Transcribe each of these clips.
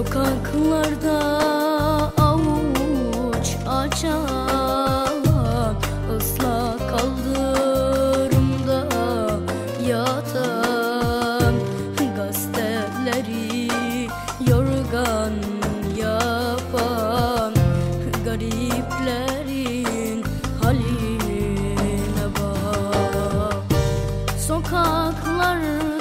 Sokaklarda avuç açan ıslak kaldırımda yatan Gazeteleri yorgan yapan gariplerin haline bak. Sokaklarda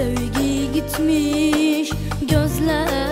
sevgi gitmiş gözler